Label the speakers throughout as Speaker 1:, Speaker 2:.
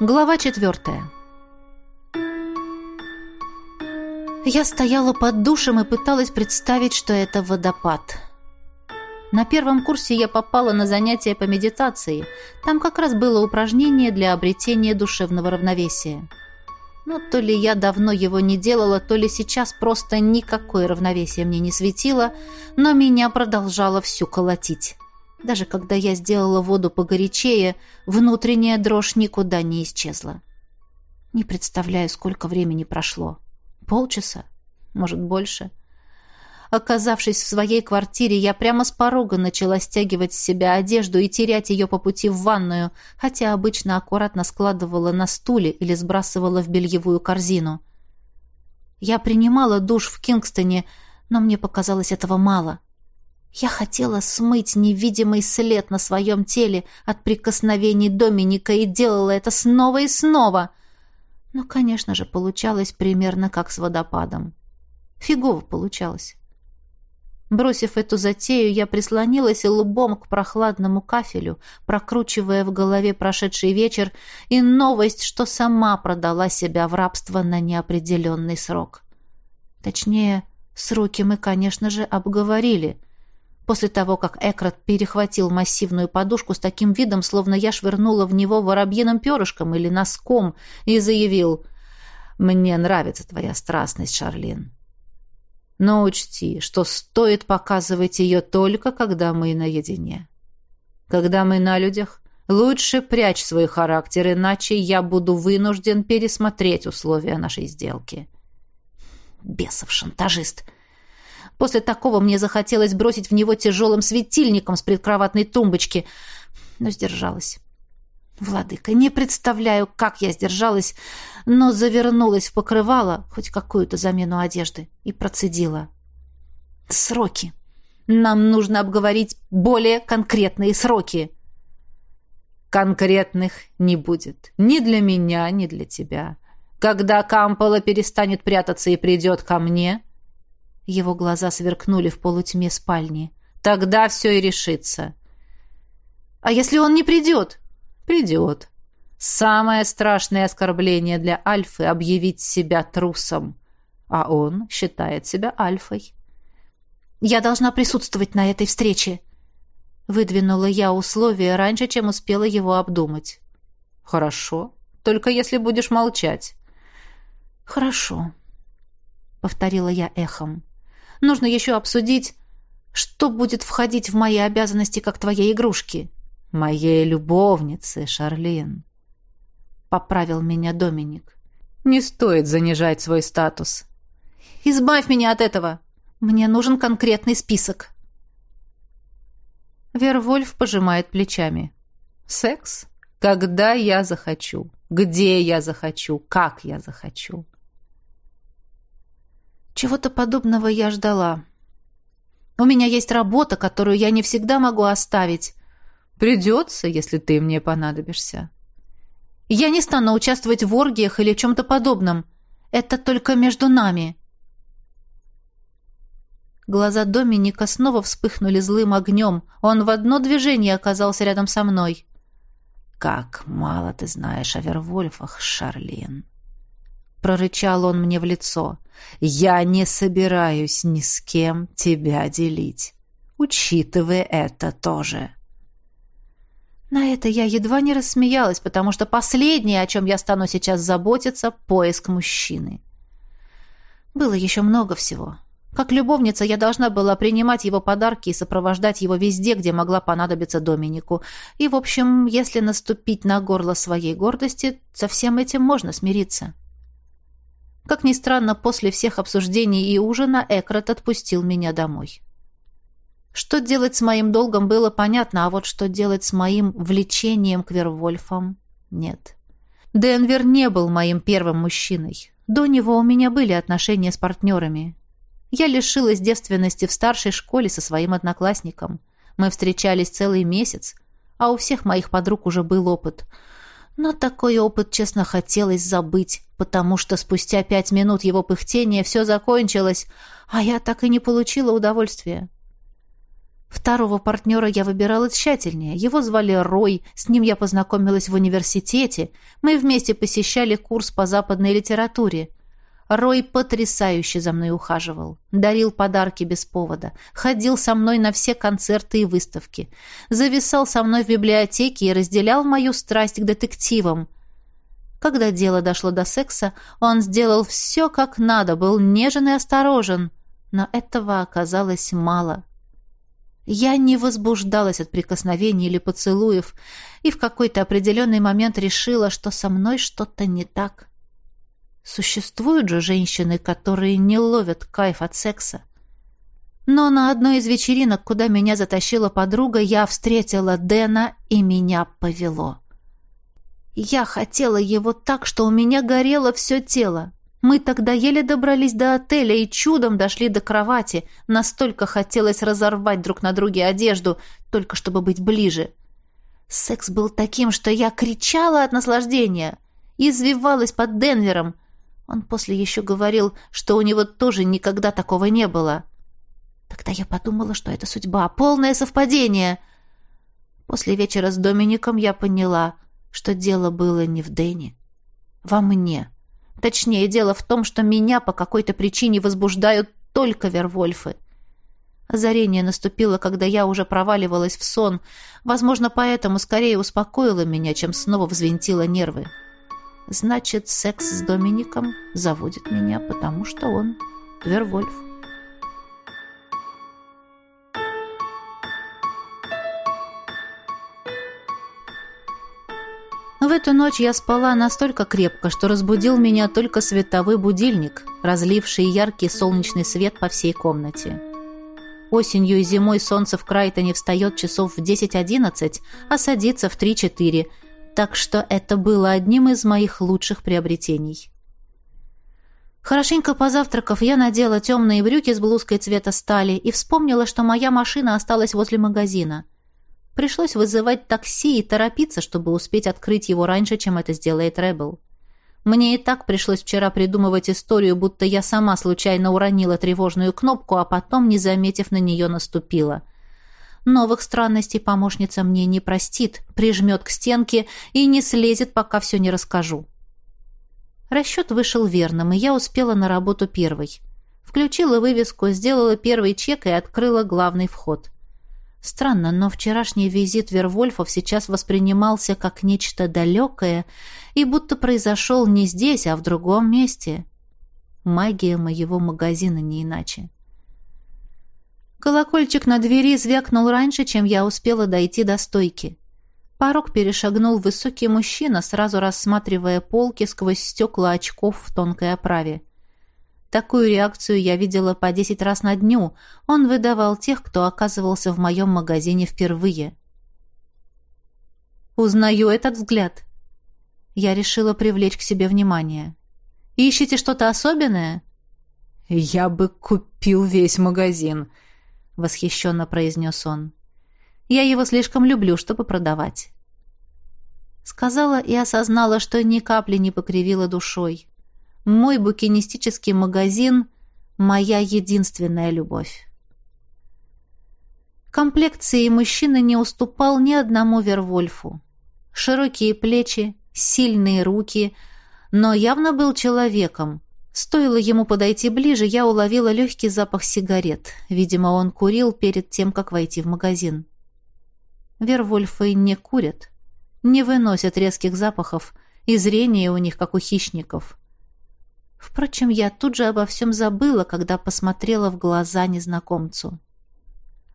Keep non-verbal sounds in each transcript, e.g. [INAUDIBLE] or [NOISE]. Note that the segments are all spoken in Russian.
Speaker 1: Глава четвертая. Я стояла под душем и пыталась представить, что это водопад. На первом курсе я попала на занятия по медитации. Там как раз было упражнение для обретения душевного равновесия. Но то ли я давно его не делала, то ли сейчас просто никакое равновесие мне не светило, но меня продолжало всю колотить. Даже когда я сделала воду погорячее, внутренняя дрожь никуда не исчезла. Не представляю, сколько времени прошло. Полчаса? Может, больше? Оказавшись в своей квартире, я прямо с порога начала стягивать с себя одежду и терять ее по пути в ванную, хотя обычно аккуратно складывала на стуле или сбрасывала в бельевую корзину. Я принимала душ в Кингстоне, но мне показалось этого мало — я хотела смыть невидимый след на своем теле от прикосновений Доминика и делала это снова и снова. Но, конечно же, получалось примерно как с водопадом. Фигово получалось. Бросив эту затею, я прислонилась лбом к прохладному кафелю, прокручивая в голове прошедший вечер и новость, что сама продала себя в рабство на неопределенный срок. Точнее, сроки мы, конечно же, обговорили — после того, как Экрат перехватил массивную подушку с таким видом, словно я швырнула в него воробьиным перышком или носком, и заявил «Мне нравится твоя страстность, Шарлин. Но учти, что стоит показывать ее только, когда мы наедине. Когда мы на людях, лучше прячь свой характер, иначе я буду вынужден пересмотреть условия нашей сделки». «Бесов шантажист!» После такого мне захотелось бросить в него тяжелым светильником с предкроватной тумбочки, но сдержалась. Владыка, не представляю, как я сдержалась, но завернулась в покрывало, хоть какую-то замену одежды, и процедила. Сроки. Нам нужно обговорить более конкретные сроки. Конкретных не будет. Ни для меня, ни для тебя. Когда Кампола перестанет прятаться и придет ко мне, его глаза сверкнули в полутьме спальни. «Тогда все и решится». «А если он не придет?» «Придет. Самое страшное оскорбление для Альфы — объявить себя трусом. А он считает себя Альфой». «Я должна присутствовать на этой встрече», — выдвинула я условие раньше, чем успела его обдумать. «Хорошо. Только если будешь молчать». «Хорошо», — повторила я эхом. Нужно еще обсудить, что будет входить в мои обязанности как твоей игрушки. Моей любовницы, Шарлин. Поправил меня Доминик. Не стоит занижать свой статус. Избавь меня от этого. Мне нужен конкретный список. Вервольф пожимает плечами. Секс? Когда я захочу. Где я захочу. Как я захочу. Чего-то подобного я ждала. У меня есть работа, которую я не всегда могу оставить. Придется, если ты мне понадобишься. Я не стану участвовать в оргиях или чем-то подобном. Это только между нами. Глаза Доминика снова вспыхнули злым огнем. Он в одно движение оказался рядом со мной. «Как мало ты знаешь о Вервольфах, Шарлин!» Прорычал он мне в лицо. Я не собираюсь ни с кем тебя делить. Учитывая это тоже. На это я едва не рассмеялась, потому что последнее, о чем я стану сейчас заботиться, поиск мужчины. Было еще много всего. Как любовница я должна была принимать его подарки и сопровождать его везде, где могла понадобиться Доминику. И, в общем, если наступить на горло своей гордости, со всем этим можно смириться. Как ни странно, после всех обсуждений и ужина Экрат отпустил меня домой. Что делать с моим долгом было понятно, а вот что делать с моим влечением к Вервольфам — нет. Денвер не был моим первым мужчиной. До него у меня были отношения с партнерами. Я лишилась девственности в старшей школе со своим одноклассником. Мы встречались целый месяц, а у всех моих подруг уже был опыт — но такой опыт, честно, хотелось забыть, потому что спустя пять минут его пыхтения все закончилось, а я так и не получила удовольствия. Второго партнера я выбирала тщательнее. Его звали Рой, с ним я познакомилась в университете. Мы вместе посещали курс по западной литературе. Рой потрясающе за мной ухаживал. Дарил подарки без повода. Ходил со мной на все концерты и выставки. Зависал со мной в библиотеке и разделял мою страсть к детективам. Когда дело дошло до секса, он сделал все как надо, был нежен и осторожен. Но этого оказалось мало. Я не возбуждалась от прикосновений или поцелуев, и в какой-то определенный момент решила, что со мной что-то не так. Существуют же женщины, которые не ловят кайф от секса. Но на одной из вечеринок, куда меня затащила подруга, я встретила Дэна, и меня повело. Я хотела его так, что у меня горело все тело. Мы тогда еле добрались до отеля и чудом дошли до кровати. Настолько хотелось разорвать друг на друге одежду, только чтобы быть ближе. Секс был таким, что я кричала от наслаждения. Извивалась под Денвером. Он после еще говорил, что у него тоже никогда такого не было. Тогда я подумала, что это судьба, полное совпадение. После вечера с Домиником я поняла, что дело было не в Дэне, во мне. Точнее, дело в том, что меня по какой-то причине возбуждают только Вервольфы. Озарение наступило, когда я уже проваливалась в сон. Возможно, поэтому скорее успокоило меня, чем снова взвинтило нервы. Значит, секс с Домиником заводит меня, потому что он Вервольф. В эту ночь я спала настолько крепко, что разбудил меня только световой будильник, разливший яркий солнечный свет по всей комнате. Осенью и зимой солнце в Крайтоне встает часов в 10-11, а садится в 3-4, так что это было одним из моих лучших приобретений. Хорошенько позавтракав, я надела темные брюки с блузкой цвета стали и вспомнила, что моя машина осталась возле магазина – Пришлось вызывать такси и торопиться, чтобы успеть открыть его раньше, чем это сделает Рэббл. Мне и так пришлось вчера придумывать историю, будто я сама случайно уронила тревожную кнопку, а потом, не заметив на нее, наступила. Новых странностей помощница мне не простит, прижмет к стенке и не слезет, пока все не расскажу. Расчет вышел верным, и я успела на работу первой. Включила вывеску, сделала первый чек и открыла главный вход. Странно, но вчерашний визит Вервольфов сейчас воспринимался как нечто далекое и будто произошел не здесь, а в другом месте. Магия моего магазина не иначе. Колокольчик на двери звякнул раньше, чем я успела дойти до стойки. Порог перешагнул высокий мужчина, сразу рассматривая полки сквозь стекла очков в тонкой оправе. Такую реакцию я видела по десять раз на дню. Он выдавал тех, кто оказывался в моем магазине впервые. Узнаю этот взгляд. Я решила привлечь к себе внимание. Ищете что-то особенное?
Speaker 2: Я бы купил весь магазин, восхищенно произнес он.
Speaker 1: Я его слишком люблю, чтобы продавать. Сказала и осознала, что ни капли не покривила душой. Мой букинистический магазин — моя единственная любовь. Комплекции мужчина не уступал ни одному Вервольфу. Широкие плечи, сильные руки, но явно был человеком. Стоило ему подойти ближе, я уловила легкий запах сигарет. Видимо, он курил перед тем, как войти в магазин. Вервольфы не курят, не выносят резких запахов, и зрение у них, как у хищников. Впрочем, я тут же обо всем забыла, когда посмотрела в глаза незнакомцу.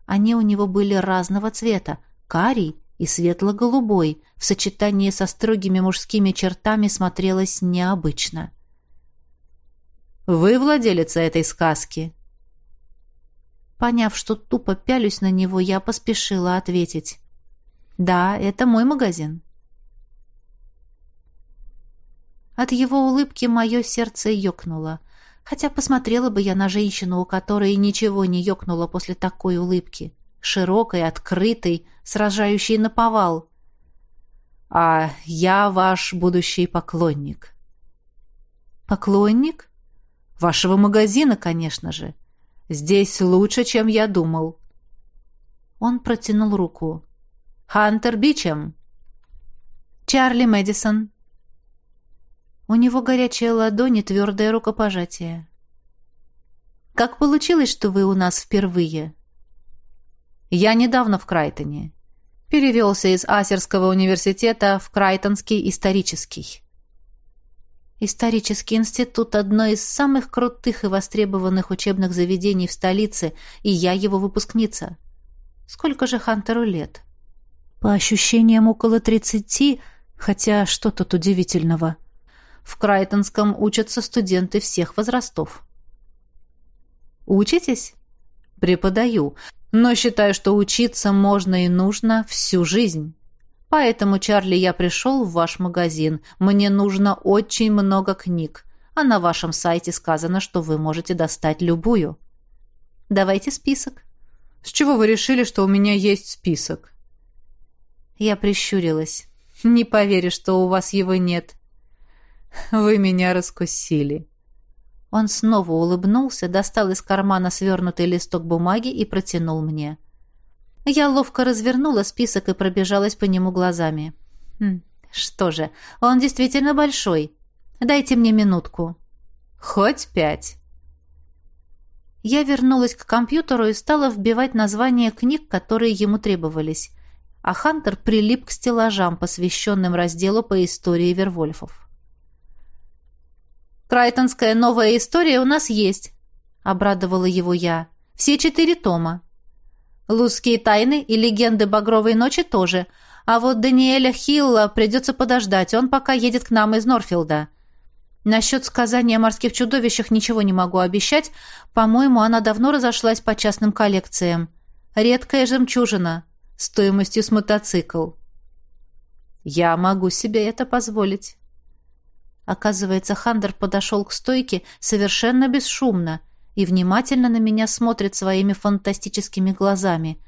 Speaker 1: Они у него были разного цвета, карий и светло-голубой, в сочетании со строгими мужскими чертами смотрелось необычно.
Speaker 2: «Вы владелица этой сказки?»
Speaker 1: Поняв, что тупо пялюсь на него, я поспешила ответить. «Да, это мой магазин». От его улыбки мое сердце ёкнуло. Хотя посмотрела бы я на женщину, у которой ничего не ёкнуло после такой улыбки. Широкой, открытой, сражающей на повал. «А я ваш будущий поклонник».
Speaker 2: «Поклонник?» «Вашего магазина, конечно же. Здесь лучше, чем я думал».
Speaker 1: Он протянул руку. «Хантер Бичем!» «Чарли Мэдисон!» У него горячая ладонь и твердое рукопожатие. «Как получилось, что вы у нас впервые?» «Я недавно в Крайтоне. Перевелся из Асерского университета в Крайтонский исторический». Исторический институт – одно из самых крутых и востребованных учебных заведений в столице, и я его выпускница. Сколько же Хантеру лет? По ощущениям, около тридцати, хотя что тут удивительного. В Крайтонском учатся студенты всех возрастов. Учитесь? Преподаю, но считаю, что учиться можно и нужно всю жизнь. Поэтому, Чарли, я пришел в ваш магазин. Мне нужно очень много книг, а на вашем сайте сказано, что вы можете достать любую. Давайте список. С чего вы решили, что у меня есть список? Я прищурилась. Не поверю, что у вас его нет. Вы меня раскусили. Он снова улыбнулся, достал из кармана свернутый листок бумаги и протянул мне. Я ловко развернула список и пробежалась по нему глазами. Хм, что же, он действительно большой. Дайте мне минутку. Хоть пять. Я вернулась к компьютеру и стала вбивать названия книг, которые ему требовались. А Хантер прилип к стеллажам, посвященным разделу по истории Вервольфов. «Крайтонская новая история у нас есть», — обрадовала его я. «Все четыре тома. Лузские тайны и легенды Багровой ночи тоже. А вот Даниэля Хилла придется подождать, он пока едет к нам из Норфилда. Насчет сказания о морских чудовищах ничего не могу обещать. По-моему, она давно разошлась по частным коллекциям. Редкая жемчужина, стоимостью с мотоцикл. Я могу себе это позволить. Оказывается, Хандер подошел к стойке совершенно бесшумно — и внимательно на меня смотрит своими фантастическими глазами.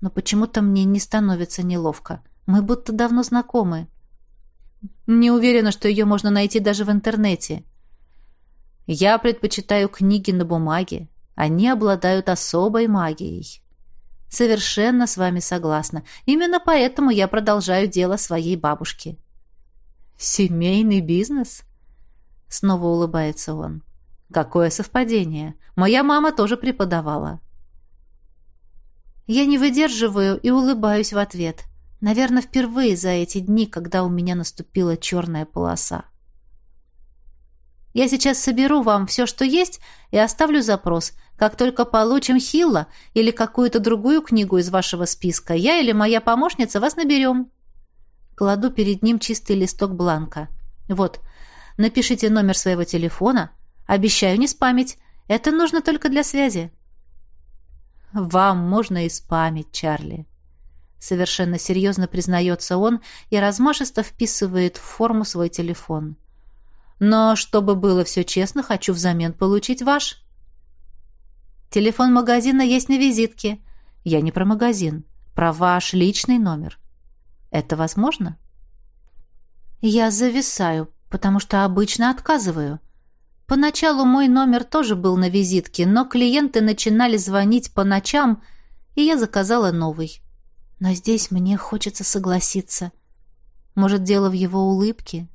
Speaker 1: Но почему-то мне не становится неловко. Мы будто давно знакомы. Не уверена, что ее можно найти даже в интернете. Я предпочитаю книги на бумаге. Они обладают особой магией. Совершенно с вами согласна. Именно поэтому я продолжаю дело своей бабушки. Семейный бизнес? Снова улыбается он. Какое совпадение. Моя мама тоже преподавала. Я не выдерживаю и улыбаюсь в ответ. Наверное, впервые за эти дни, когда у меня наступила черная полоса. Я сейчас соберу вам все, что есть, и оставлю запрос. Как только получим Хилла или какую-то другую книгу из вашего списка, я или моя помощница вас наберем. Кладу перед ним чистый листок бланка. Вот, напишите номер своего телефона, Обещаю не спамить. Это нужно только для связи. Вам можно и спамить, Чарли. Совершенно серьезно признается он и размашисто вписывает в форму свой телефон. Но чтобы было все честно, хочу взамен получить ваш. Телефон магазина есть на визитке. Я не про магазин, про ваш личный номер. Это возможно? Я зависаю, потому что обычно отказываю. Поначалу мой номер тоже был на визитке, но клиенты начинали звонить по ночам, и я заказала новый. Но здесь мне хочется согласиться. Может, дело в его улыбке?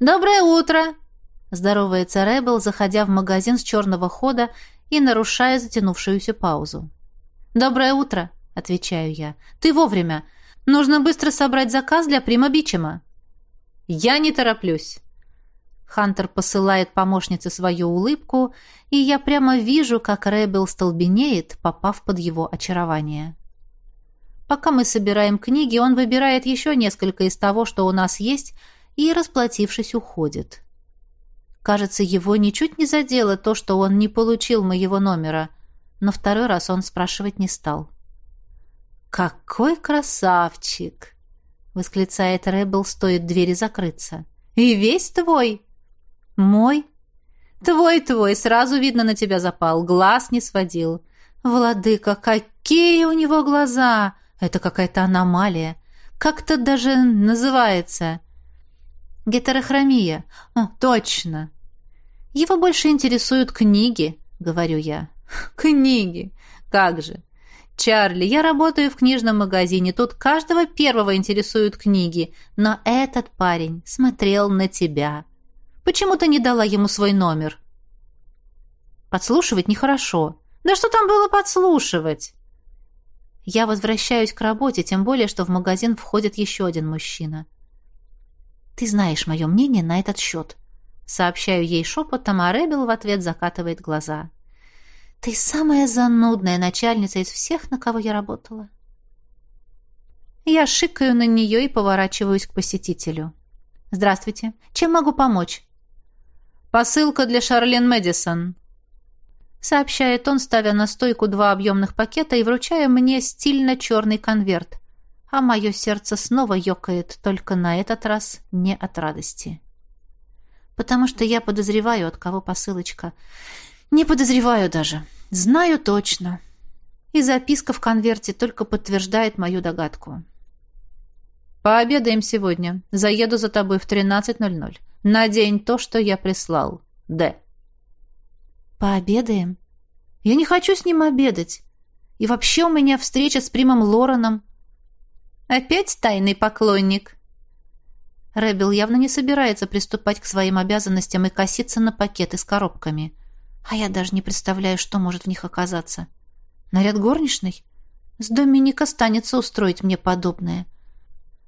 Speaker 1: «Доброе утро!» — здоровается Рэббл, заходя в магазин с черного хода и нарушая затянувшуюся паузу. «Доброе утро!» — отвечаю я. «Ты вовремя. Нужно быстро собрать заказ для Прима Бичема». «Я не тороплюсь». Хантер посылает помощнице свою улыбку, и я прямо вижу, как Рэббл столбенеет, попав под его очарование. Пока мы собираем книги, он выбирает еще несколько из того, что у нас есть, и, расплатившись, уходит. Кажется, его ничуть не задело то, что он не получил моего номера, но второй раз он спрашивать не стал. «Какой красавчик!» — восклицает Рэббл, стоит двери закрыться. «И весь твой!» «Мой?» «Твой-твой, сразу видно на тебя запал, глаз не сводил». «Владыка, какие у него глаза! Это какая-то аномалия. Как-то даже называется...» «Гетерохромия. О, точно!» «Его больше интересуют книги», — говорю я. [LAUGHS] «Книги! Как же! Чарли, я работаю в книжном магазине. Тут каждого первого интересуют книги. Но этот парень смотрел на тебя. Почему ты не дала ему свой номер? Подслушивать нехорошо. Да что там было подслушивать? Я возвращаюсь к работе, тем более, что в магазин входит еще один мужчина. Ты знаешь мое мнение на этот счет. Сообщаю ей шепотом, а Ребел в ответ закатывает глаза. Ты самая занудная начальница из всех, на кого я работала. Я шикаю на нее и поворачиваюсь к посетителю. «Здравствуйте. Чем могу помочь?» «Посылка для Шарлин Мэдисон», сообщает он, ставя на стойку два объемных пакета и вручая мне стильно черный конверт. А мое сердце снова ёкает, только на этот раз не от радости. Потому что я подозреваю, от кого посылочка. Не подозреваю даже. Знаю точно. И записка в конверте только подтверждает мою догадку. «Пообедаем сегодня. Заеду за тобой в 13.00. Надень то, что я прислал. Д». «Пообедаем? Я не хочу с ним обедать. И вообще у меня встреча с примом Лораном». «Опять тайный поклонник?» Рэббел явно не собирается приступать к своим обязанностям и коситься на пакеты с коробками. А я даже не представляю, что может в них оказаться. Наряд горничной? С Доминика станется устроить мне подобное.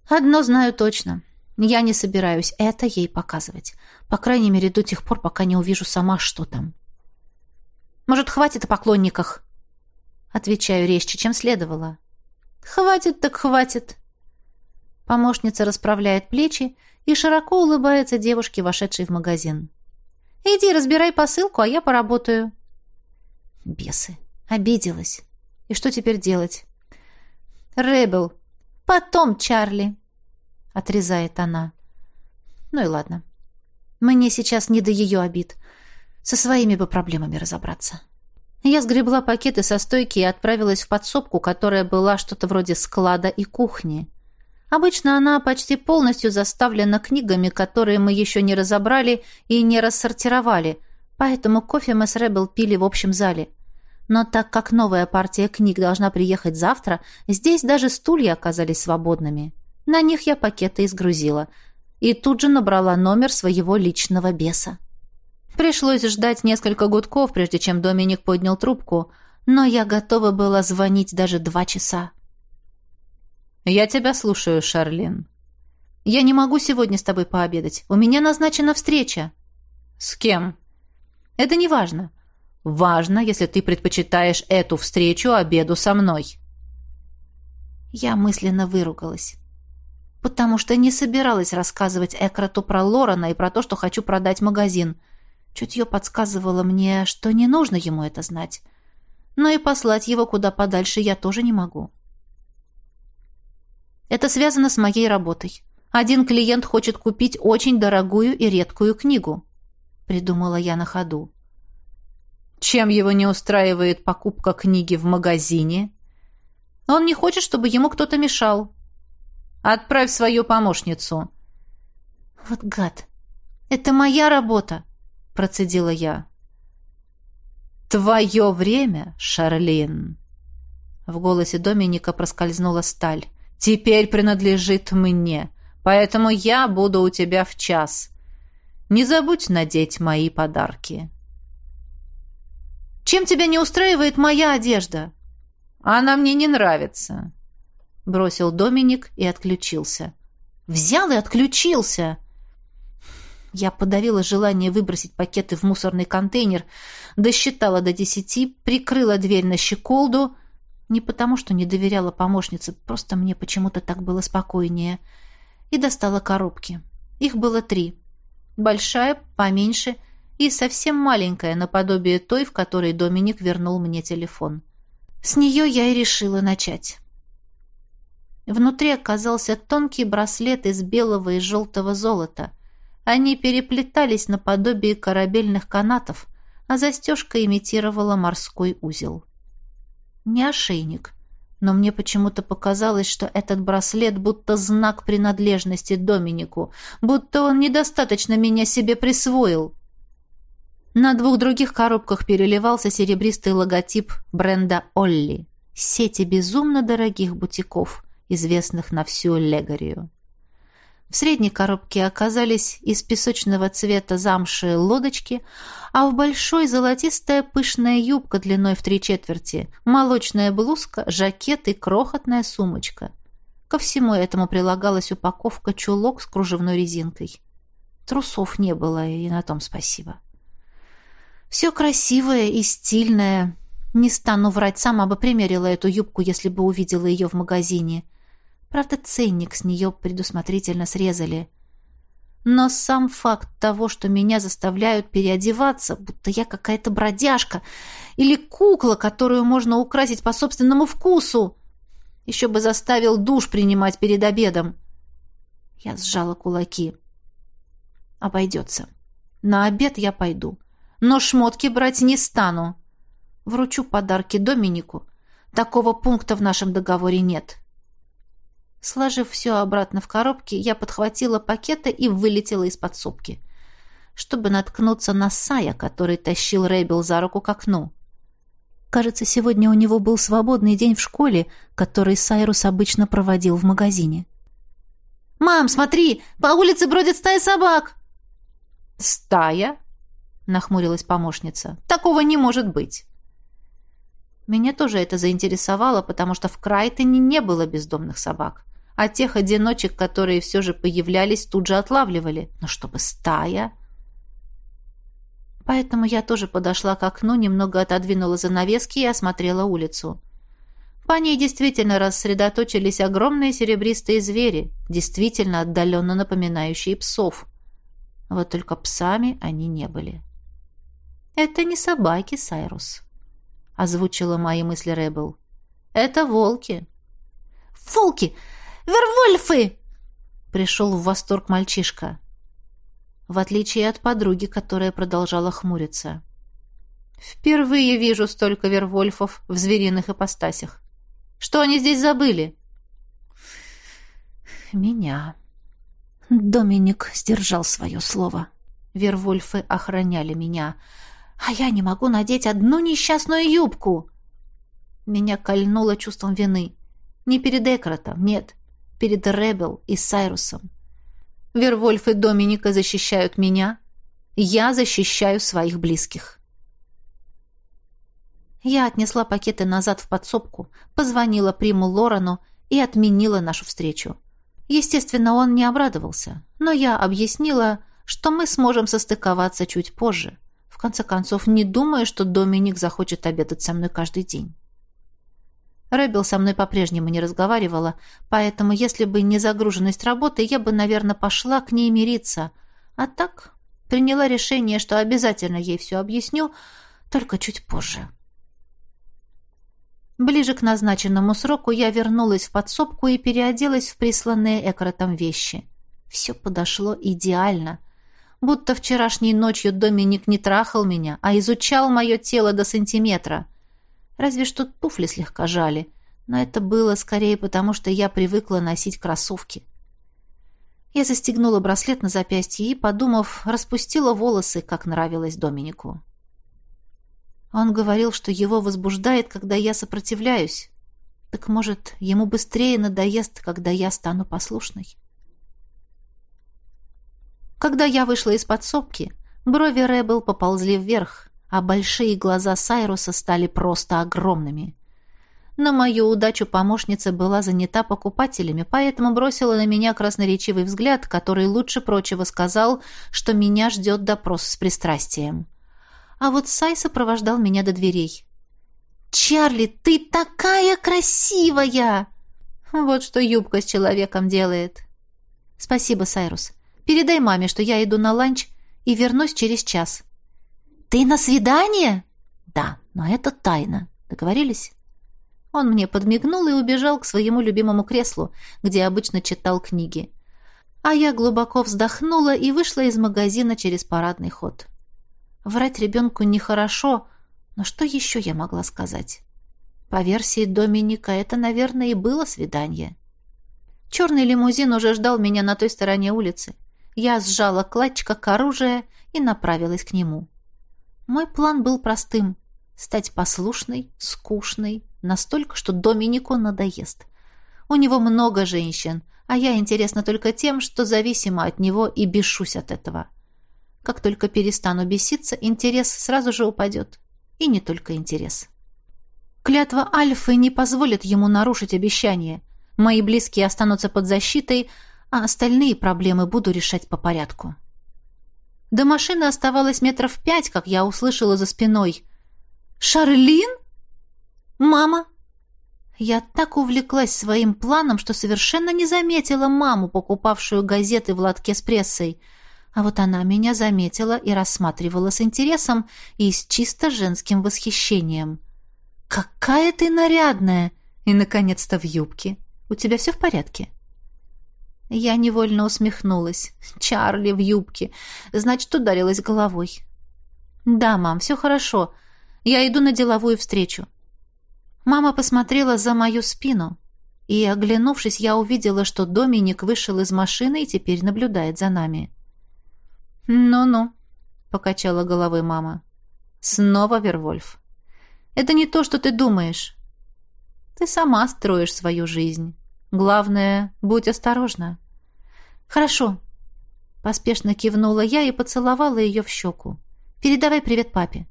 Speaker 1: Одно знаю точно. Я не собираюсь это ей показывать. По крайней мере, до тех пор, пока не увижу сама, что там. Может, хватит о поклонниках? Отвечаю резче, чем следовало. Хватит так хватит. Помощница расправляет плечи и широко улыбается девушке, вошедшей в магазин. «Иди, разбирай посылку, а я поработаю». Бесы. Обиделась. И что теперь делать? «Рэббл, потом, Чарли», — отрезает она. «Ну и ладно. Мне сейчас не до ее обид. Со своими бы проблемами разобраться». Я сгребла пакеты со стойки и отправилась в подсобку, которая была что-то вроде склада и кухни. Обычно она почти полностью заставлена книгами, которые мы еще не разобрали и не рассортировали, поэтому кофе мы с Рэббл пили в общем зале. Но так как новая партия книг должна приехать завтра, здесь даже стулья оказались свободными. На них я пакеты изгрузила. И тут же набрала номер своего личного беса. Пришлось ждать несколько гудков, прежде чем Доминик поднял трубку, но я готова была звонить даже два часа. «Я тебя слушаю, Шарлин». «Я не могу сегодня с тобой пообедать. У меня назначена встреча». «С кем?» «Это не важно». «Важно, если ты предпочитаешь эту встречу обеду со мной». Я мысленно выругалась. Потому что не собиралась рассказывать Экроту про Лорана и про то, что хочу продать магазин. Чутье подсказывало мне, что не нужно ему это знать. Но и послать его куда подальше я тоже не могу. Это связано с моей работой. Один клиент хочет купить очень дорогую и редкую книгу, придумала я на ходу. Чем его не устраивает покупка книги в магазине? Он не хочет, чтобы ему кто-то мешал. Отправь свою помощницу. Вот гад. Это моя работа, процедила я. Твое время, Шарлин. В голосе Доминика проскользнула сталь теперь принадлежит мне, поэтому я буду у тебя в час. Не забудь надеть мои подарки. Чем тебя не устраивает моя одежда? Она мне не нравится, бросил Доминик и отключился. Взял и отключился. Я подавила желание выбросить пакеты в мусорный контейнер, досчитала до десяти, прикрыла дверь на щеколду — не потому, что не доверяла помощнице, просто мне почему-то так было спокойнее. И достала коробки. Их было три. Большая, поменьше и совсем маленькая, наподобие той, в которой Доминик вернул мне телефон. С нее я и решила начать. Внутри оказался тонкий браслет из белого и желтого золота. Они переплетались наподобие корабельных канатов, а застежка имитировала морской узел не ошейник. Но мне почему-то показалось, что этот браслет будто знак принадлежности Доминику, будто он недостаточно меня себе присвоил. На двух других коробках переливался серебристый логотип бренда «Олли». сети безумно дорогих бутиков, известных на всю Легорию. В средней коробке оказались из песочного цвета замши лодочки, а в большой золотистая пышная юбка длиной в три четверти, молочная блузка, жакет и крохотная сумочка. Ко всему этому прилагалась упаковка чулок с кружевной резинкой. Трусов не было, и на том спасибо. Все красивое и стильное. Не стану врать, сама бы примерила эту юбку, если бы увидела ее в магазине. Правда, ценник с нее предусмотрительно срезали. Но сам факт того, что меня заставляют переодеваться, будто я какая-то бродяжка или кукла, которую можно украсить по собственному вкусу, еще бы заставил душ принимать перед обедом. Я сжала кулаки. Обойдется. На обед я пойду. Но шмотки брать не стану. Вручу подарки Доминику. Такого пункта в нашем договоре нет. Сложив все обратно в коробке, я подхватила пакеты и вылетела из подсобки, чтобы наткнуться на Сая, который тащил Рэйбел за руку к окну. Кажется, сегодня у него был свободный день в школе, который Сайрус обычно проводил в магазине. «Мам, смотри! По улице бродит стая собак!» «Стая?» — нахмурилась помощница. «Такого не может быть!» Меня тоже это заинтересовало, потому что в Крайтоне не было бездомных собак. А тех одиночек, которые все же появлялись, тут же отлавливали. Но чтобы стая... Поэтому я тоже подошла к окну, немного отодвинула занавески и осмотрела улицу. По ней действительно рассредоточились огромные серебристые звери, действительно отдаленно напоминающие псов. Вот только псами они не были. «Это не собаки, Сайрус», — озвучила мои мысли Рэббл. «Это волки». «Волки! Вервольфы!» — пришел в восторг мальчишка в отличие от подруги, которая продолжала хмуриться. «Впервые вижу столько вервольфов в звериных ипостасях. Что они здесь забыли?» «Меня». Доминик сдержал свое слово. Вервольфы охраняли меня, а я не могу надеть одну несчастную юбку. Меня кольнуло чувством вины. Не перед Экротом, нет, перед Ребел и Сайрусом. Вервольф и Доминика защищают меня. Я защищаю своих близких. Я отнесла пакеты назад в подсобку, позвонила приму Лорану и отменила нашу встречу. Естественно, он не обрадовался, но я объяснила, что мы сможем состыковаться чуть позже. В конце концов, не думаю, что Доминик захочет обедать со мной каждый день. Рэббел со мной по-прежнему не разговаривала, поэтому, если бы не загруженность работы, я бы, наверное, пошла к ней мириться. А так приняла решение, что обязательно ей все объясню, только чуть позже. Ближе к назначенному сроку я вернулась в подсобку и переоделась в присланные Экротом вещи. Все подошло идеально. Будто вчерашней ночью Доминик не трахал меня, а изучал мое тело до сантиметра — Разве что туфли слегка жали, но это было скорее потому, что я привыкла носить кроссовки. Я застегнула браслет на запястье и, подумав, распустила волосы, как нравилось Доминику. Он говорил, что его возбуждает, когда я сопротивляюсь. Так, может, ему быстрее надоест, когда я стану послушной? Когда я вышла из подсобки, брови Рэббл поползли вверх, а большие глаза Сайруса стали просто огромными. На мою удачу помощница была занята покупателями, поэтому бросила на меня красноречивый взгляд, который лучше прочего сказал, что меня ждет допрос с пристрастием. А вот Сай сопровождал меня до дверей. «Чарли, ты такая красивая!» Вот что юбка с человеком делает. «Спасибо, Сайрус. Передай маме, что я иду на ланч и вернусь через час». «Ты на свидание?» «Да, но это тайна. Договорились?» Он мне подмигнул и убежал к своему любимому креслу, где обычно читал книги. А я глубоко вздохнула и вышла из магазина через парадный ход. Врать ребенку нехорошо, но что еще я могла сказать? По версии Доминика, это, наверное, и было свидание. Черный лимузин уже ждал меня на той стороне улицы. Я сжала клатч как оружие и направилась к нему. Мой план был простым — стать послушной, скучной, Настолько, что Доминику надоест. У него много женщин, а я интересна только тем, что зависима от него и бешусь от этого. Как только перестану беситься, интерес сразу же упадет. И не только интерес. Клятва Альфы не позволит ему нарушить обещание. Мои близкие останутся под защитой, а остальные проблемы буду решать по порядку. До машины оставалось метров пять, как я услышала за спиной. «Шарлин? Мама?» Я так увлеклась своим планом, что совершенно не заметила маму, покупавшую газеты в лотке с прессой. А вот она меня заметила и рассматривала с интересом и с чисто женским восхищением. «Какая ты нарядная! И, наконец-то, в юбке! У тебя все в порядке?» Я невольно усмехнулась. Чарли в юбке. Значит, ударилась головой. «Да, мам, все хорошо. Я иду на деловую встречу». Мама посмотрела за мою спину, и, оглянувшись, я увидела, что Доминик вышел из машины и теперь наблюдает за нами. «Ну-ну», — покачала головой мама. «Снова Вервольф. Это не то, что ты думаешь. Ты сама строишь свою жизнь». Главное, будь осторожна. Хорошо. Поспешно кивнула я и поцеловала ее в щеку. Передавай привет папе.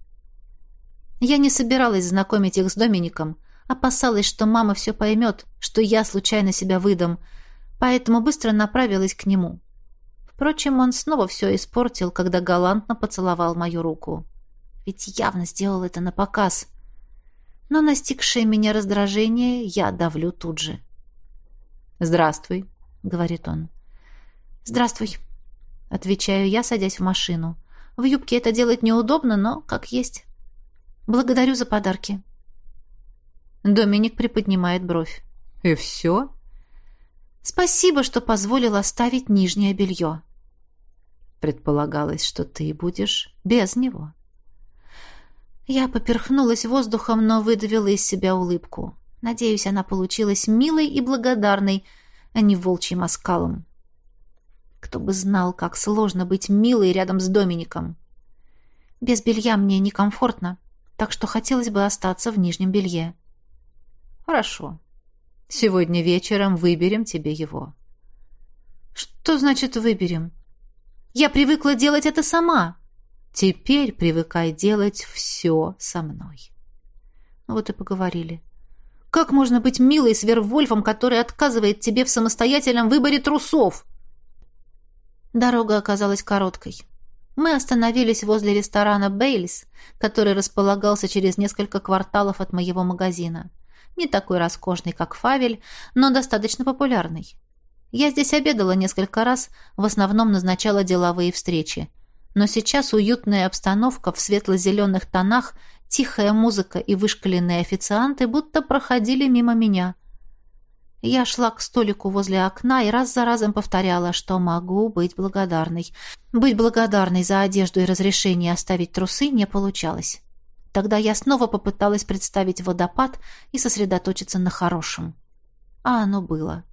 Speaker 1: Я не собиралась знакомить их с Домиником, опасалась, что мама все поймет, что я случайно себя выдам, поэтому быстро направилась к нему. Впрочем, он снова все испортил, когда галантно поцеловал мою руку. Ведь явно сделал это на показ. Но настигшее меня раздражение я давлю тут же. «Здравствуй», — говорит он. «Здравствуй», — отвечаю я, садясь в машину. В юбке это делать неудобно, но как есть. Благодарю за подарки. Доминик приподнимает бровь. «И все?» «Спасибо, что позволил оставить нижнее белье».
Speaker 2: «Предполагалось, что ты будешь без него».
Speaker 1: Я поперхнулась воздухом, но выдавила из себя улыбку. Надеюсь, она получилась милой и благодарной, а не волчьим оскалом. Кто бы знал, как сложно быть милой рядом с Домиником. Без белья мне некомфортно, так что хотелось бы остаться в нижнем белье.
Speaker 2: Хорошо. Сегодня вечером выберем тебе его.
Speaker 1: Что значит выберем? Я привыкла делать это сама.
Speaker 2: Теперь привыкай делать все со мной.
Speaker 1: Вот и поговорили. Как можно быть милой с Вервольфом, который отказывает тебе в самостоятельном выборе трусов? Дорога оказалась короткой. Мы остановились возле ресторана «Бейлис», который располагался через несколько кварталов от моего магазина. Не такой роскошный, как «Фавель», но достаточно популярный. Я здесь обедала несколько раз, в основном назначала деловые встречи. Но сейчас уютная обстановка в светло-зеленых тонах Тихая музыка и вышкаленные официанты будто проходили мимо меня. Я шла к столику возле окна и раз за разом повторяла, что могу быть благодарной. Быть благодарной за одежду и разрешение оставить трусы не получалось. Тогда я снова попыталась представить водопад и сосредоточиться на хорошем. А оно было.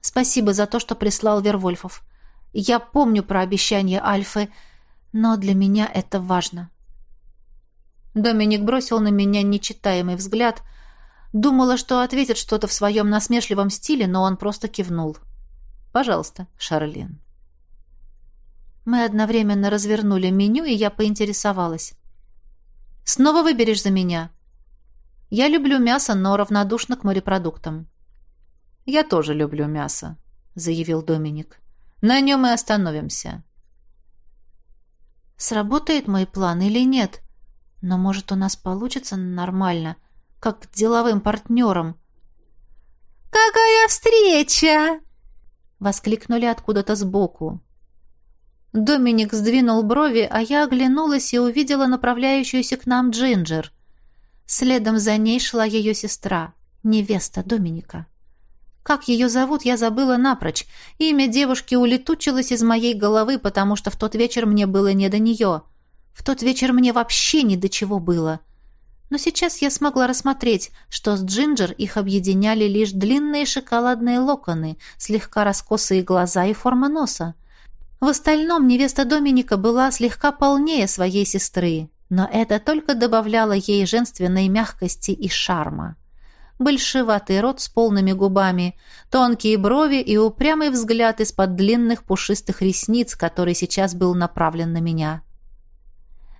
Speaker 1: Спасибо за то, что прислал Вервольфов. Я помню про обещание Альфы, но для меня это важно. Доминик бросил на меня нечитаемый взгляд. Думала, что ответит что-то в своем насмешливом стиле, но он просто кивнул. «Пожалуйста, Шарлин». Мы одновременно развернули меню, и я поинтересовалась. «Снова выберешь за меня?» «Я люблю мясо, но равнодушна к морепродуктам».
Speaker 2: «Я тоже люблю мясо», — заявил Доминик. «На нем и остановимся».
Speaker 1: «Сработает мой план или нет?» Но, может, у нас получится нормально, как деловым партнерам. «Какая встреча!» — воскликнули откуда-то сбоку. Доминик сдвинул брови, а я оглянулась и увидела направляющуюся к нам Джинджер. Следом за ней шла ее сестра, невеста Доминика. Как ее зовут, я забыла напрочь. Имя девушки улетучилось из моей головы, потому что в тот вечер мне было не до нее. В тот вечер мне вообще ни до чего было. Но сейчас я смогла рассмотреть, что с Джинджер их объединяли лишь длинные шоколадные локоны, слегка раскосые глаза и форма носа. В остальном невеста Доминика была слегка полнее своей сестры, Но это только добавляло ей женственной мягкости и шарма. Большеватый рот с полными губами, тонкие брови и упрямый взгляд из-под длинных пушистых ресниц, который сейчас был направлен на меня.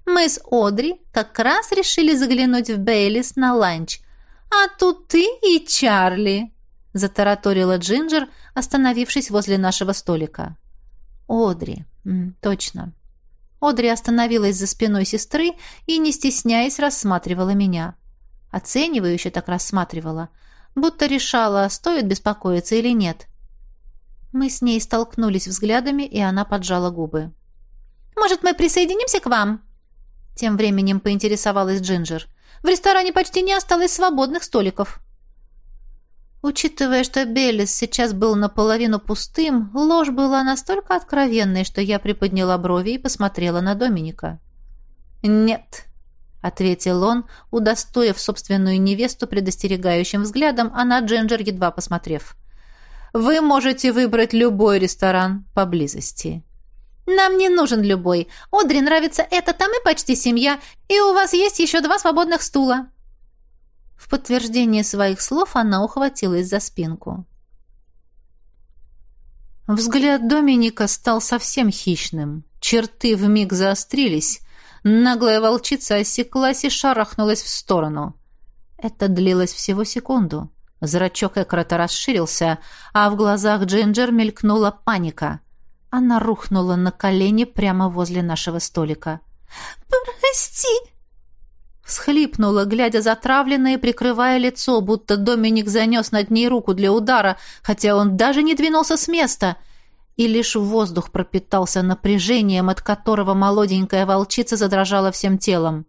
Speaker 1: «Мы с Одри как раз решили заглянуть в Бейлис на ланч, а тут ты и Чарли», — затараторила Джинджер, остановившись возле нашего столика. «Одри, М, точно». Одри остановилась за спиной сестры и, не стесняясь, рассматривала меня. Оценивающе так рассматривала, будто решала, стоит беспокоиться или нет. Мы с ней столкнулись взглядами, и она поджала губы. «Может, мы присоединимся к вам?» Тем временем поинтересовалась Джинджер. «В ресторане почти не осталось свободных столиков». Учитывая, что Беллис сейчас был наполовину пустым, ложь была настолько откровенной, что я приподняла брови и посмотрела на Доминика. «Нет», — ответил он, удостоив собственную невесту предостерегающим взглядом, а на Джинджер едва посмотрев. «Вы можете выбрать любой ресторан поблизости». «Нам не нужен любой. Одри нравится это, там и почти семья, и у вас есть еще два свободных стула». В подтверждение своих слов она ухватилась за спинку. Взгляд Доминика стал совсем хищным. Черты вмиг заострились. Наглая волчица осеклась и шарахнулась в сторону. Это длилось всего секунду. Зрачок Экрата расширился, а в глазах Джинджер мелькнула паника. Она рухнула на колени прямо возле нашего столика. «Прости!» Всхлипнула, глядя затравленно и прикрывая лицо, будто Доминик занес над ней руку для удара, хотя он даже не двинулся с места. И лишь воздух пропитался напряжением, от которого молоденькая волчица задрожала всем телом.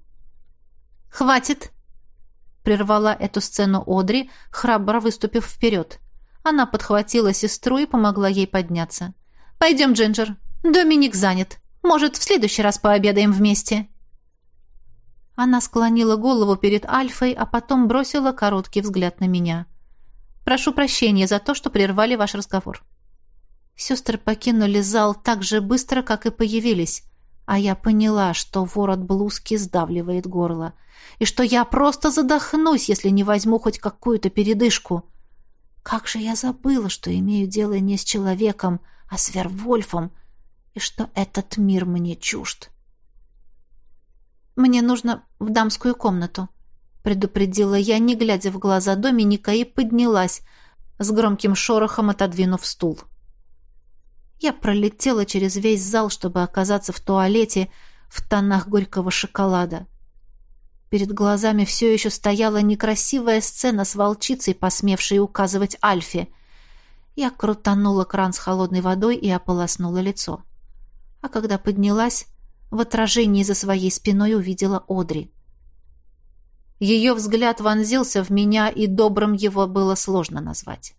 Speaker 1: «Хватит!» — прервала эту сцену Одри, храбро выступив вперед. Она подхватила сестру и помогла ей подняться. «Пойдем, Джинджер. Доминик занят. Может, в следующий раз пообедаем вместе?» Она склонила голову перед Альфой, а потом бросила короткий взгляд на меня. «Прошу прощения за то, что прервали ваш разговор». Сестры покинули зал так же быстро, как и появились, а я поняла, что ворот блузки сдавливает горло, и что я просто задохнусь, если не возьму хоть какую-то передышку. Как же я забыла, что имею дело не с человеком, а с Вервольфом, и что этот мир мне чужд. «Мне нужно в дамскую комнату», — предупредила я, не глядя в глаза Доминика, и поднялась, с громким шорохом отодвинув стул. Я пролетела через весь зал, чтобы оказаться в туалете в тонах горького шоколада. Перед глазами все еще стояла некрасивая сцена с волчицей, посмевшей указывать Альфе. Я крутанула кран с холодной водой и ополоснула лицо. А когда поднялась, в отражении за своей спиной увидела Одри. Ее взгляд вонзился в меня, и добрым его было сложно назвать.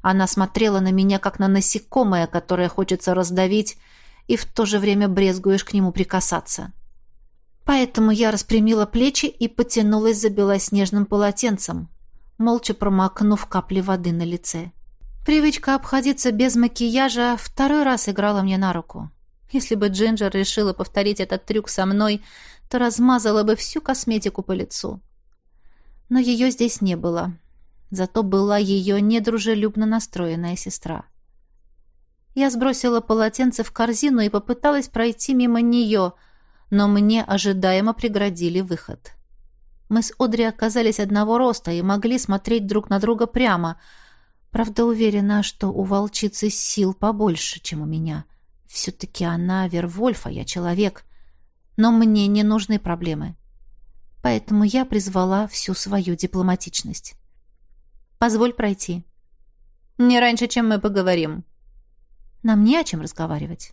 Speaker 1: Она смотрела на меня, как на насекомое, которое хочется раздавить, и в то же время брезгуешь к нему прикасаться. Поэтому я распрямила плечи и потянулась за белоснежным полотенцем, молча промокнув капли воды на лице. Привычка обходиться без макияжа второй раз играла мне на руку. Если бы Джинджер решила повторить этот трюк со мной, то размазала бы всю косметику по лицу. Но ее здесь не было. Зато была ее недружелюбно настроенная сестра. Я сбросила полотенце в корзину и попыталась пройти мимо нее, но мне ожидаемо преградили выход. Мы с Одри оказались одного роста и могли смотреть друг на друга прямо. Правда, уверена, что у волчицы сил побольше, чем у меня — все-таки она Вервольф, а я человек. Но мне не нужны проблемы. Поэтому я призвала всю свою дипломатичность. «Позволь пройти». «Не раньше, чем мы поговорим». «Нам не о чем разговаривать».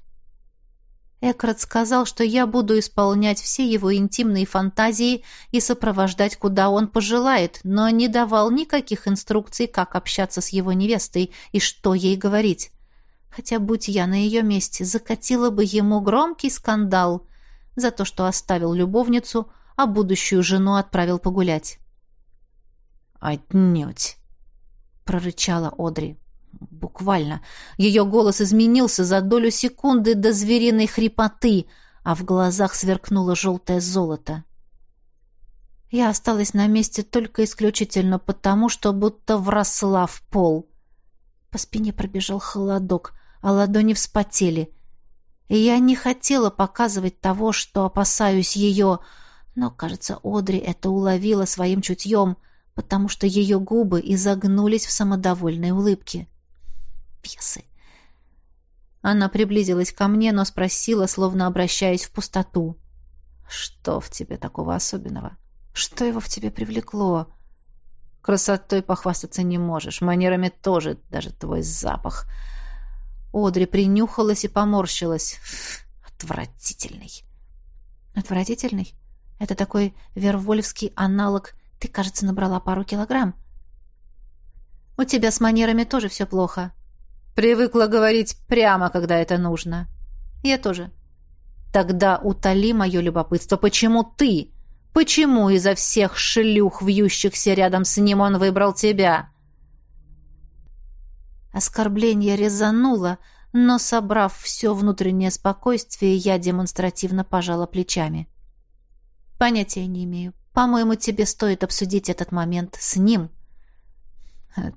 Speaker 1: Экрат сказал, что я буду исполнять все его интимные фантазии и сопровождать, куда он пожелает, но не давал никаких инструкций, как общаться с его невестой и что ей говорить хотя, будь я на ее месте, закатила бы ему громкий скандал за то, что оставил любовницу, а будущую жену отправил погулять.
Speaker 2: «Отнюдь!» — прорычала Одри. Буквально. Ее голос изменился за долю секунды до звериной хрипоты,
Speaker 1: а в глазах сверкнуло желтое золото. Я осталась на месте только исключительно потому, что будто вросла в пол. По спине пробежал холодок, а ладони вспотели. И я не хотела показывать того, что опасаюсь ее, но, кажется, Одри это уловила своим чутьем, потому что ее губы изогнулись в самодовольной улыбке. Пьесы. Она приблизилась ко мне, но спросила, словно обращаясь в пустоту. «Что в тебе такого особенного? Что его в тебе привлекло?» Красотой похвастаться не можешь, манерами тоже, даже твой запах. Одри принюхалась и поморщилась. Отвратительный. Отвратительный? Это такой вервольфский аналог. Ты, кажется, набрала пару килограмм. У тебя с манерами тоже все плохо. Привыкла говорить прямо, когда это нужно. Я тоже. Тогда утоли мое любопытство. Почему ты Почему изо всех шлюх, вьющихся рядом с ним, он выбрал тебя?» Оскорбление резануло, но, собрав все внутреннее спокойствие, я демонстративно пожала плечами. «Понятия не имею. По-моему, тебе стоит обсудить этот момент с ним».